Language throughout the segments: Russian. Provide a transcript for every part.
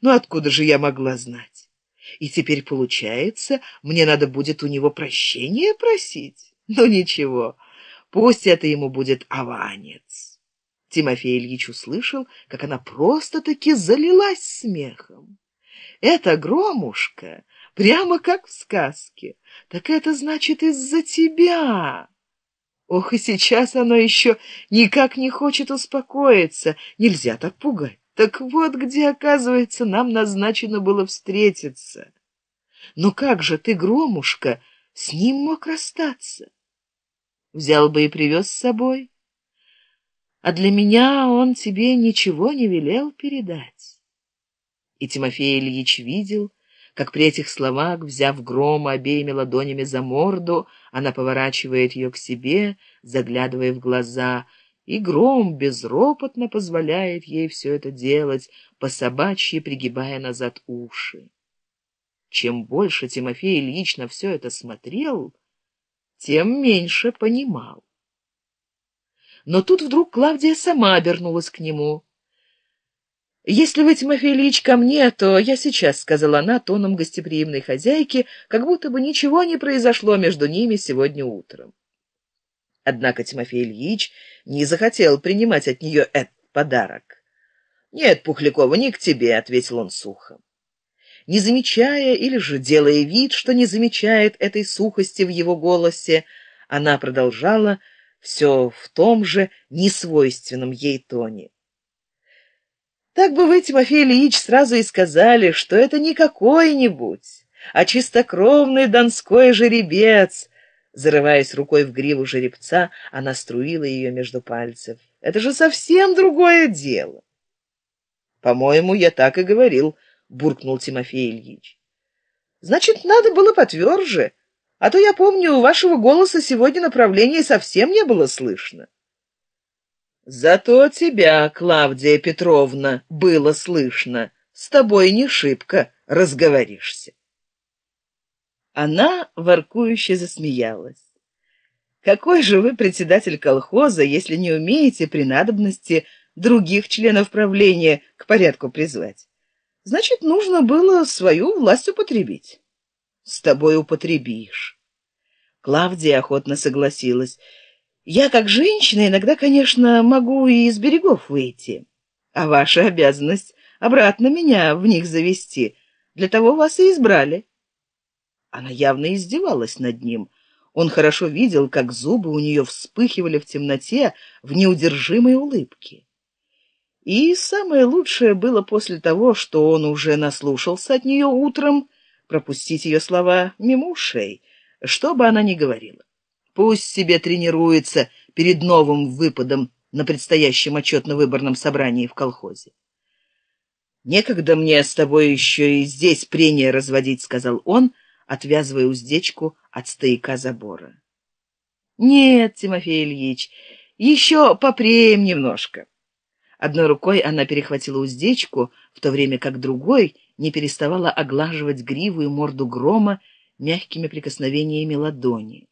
но откуда же я могла знать? И теперь, получается, мне надо будет у него прощения просить? Ну ничего, пусть это ему будет аванец. Тимофей Ильич услышал, как она просто-таки залилась смехом. Эта громушка, прямо как в сказке. Так это значит из-за тебя. Ох, и сейчас оно еще никак не хочет успокоиться. Нельзя так пугать. Так вот, где, оказывается, нам назначено было встретиться. Но как же ты, Громушка, с ним мог расстаться? Взял бы и привез с собой. А для меня он тебе ничего не велел передать. И Тимофей Ильич видел, как при этих словах, взяв грома обеими ладонями за морду, она поворачивает ее к себе, заглядывая в глаза — и гром безропотно позволяет ей все это делать, по собачьи пригибая назад уши. Чем больше Тимофей Ильич на все это смотрел, тем меньше понимал. Но тут вдруг Клавдия сама обернулась к нему. «Если вы, Тимофей Ильич, ко мне, то я сейчас», — сказала она тоном гостеприимной хозяйки, как будто бы ничего не произошло между ними сегодня утром. Однако Тимофей Ильич не захотел принимать от нее этот подарок. «Нет, Пухлякова, не к тебе», — ответил он сухо. Не замечая или же делая вид, что не замечает этой сухости в его голосе, она продолжала все в том же несвойственном ей тоне. Так бы вы, Тимофей Ильич, сразу и сказали, что это не какой-нибудь, а чистокровный донской жеребец, Зарываясь рукой в гриву жеребца, она струила ее между пальцев. «Это же совсем другое дело!» «По-моему, я так и говорил», — буркнул Тимофей Ильич. «Значит, надо было потверже, а то я помню, у вашего голоса сегодня направления совсем не было слышно». «Зато тебя, Клавдия Петровна, было слышно. С тобой не шибко разговоришься». Она воркующе засмеялась. «Какой же вы председатель колхоза, если не умеете при надобности других членов правления к порядку призвать? Значит, нужно было свою власть употребить». «С тобой употребишь». Клавдия охотно согласилась. «Я, как женщина, иногда, конечно, могу и из берегов выйти, а ваша обязанность обратно меня в них завести. Для того вас и избрали». Она явно издевалась над ним. Он хорошо видел, как зубы у нее вспыхивали в темноте в неудержимой улыбке. И самое лучшее было после того, что он уже наслушался от нее утром, пропустить ее слова мимо ушей, что бы она ни говорила. Пусть себе тренируется перед новым выпадом на предстоящем отчетно-выборном собрании в колхозе. «Некогда мне с тобой еще и здесь прения разводить», — сказал он, — отвязывая уздечку от стояка забора. «Нет, Тимофей Ильич, еще попреем немножко». Одной рукой она перехватила уздечку, в то время как другой не переставала оглаживать гриву и морду грома мягкими прикосновениями ладони.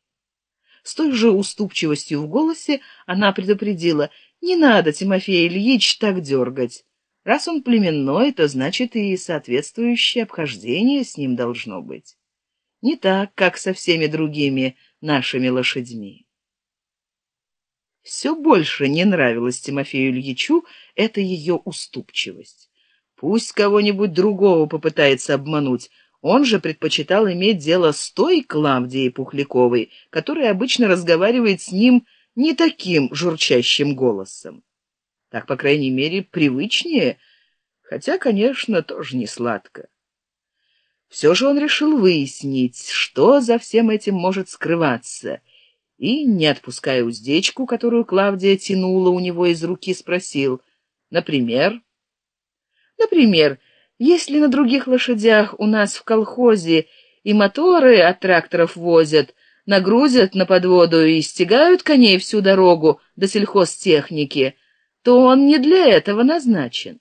С той же уступчивостью в голосе она предупредила, «Не надо, Тимофей Ильич, так дергать. Раз он племенной, то значит и соответствующее обхождение с ним должно быть» не так, как со всеми другими нашими лошадьми. Все больше не нравилось Тимофею Ильичу эта ее уступчивость. Пусть кого-нибудь другого попытается обмануть, он же предпочитал иметь дело с той Клавдией Пухляковой, которая обычно разговаривает с ним не таким журчащим голосом. Так, по крайней мере, привычнее, хотя, конечно, тоже не сладко. Все же он решил выяснить, что за всем этим может скрываться, и, не отпуская уздечку, которую Клавдия тянула у него из руки, спросил, например, например, если на других лошадях у нас в колхозе и моторы от тракторов возят, нагрузят на подводу и стягают коней всю дорогу до сельхозтехники, то он не для этого назначен.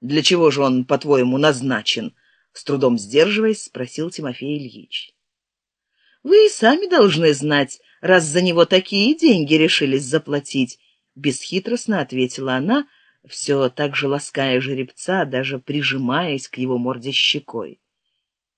Для чего же он, по-твоему, назначен? С трудом сдерживаясь, спросил Тимофей Ильич. Вы и сами должны знать, раз за него такие деньги решились заплатить, бесхитростно ответила она, все так же лаская жеребца, даже прижимаясь к его морде щекой.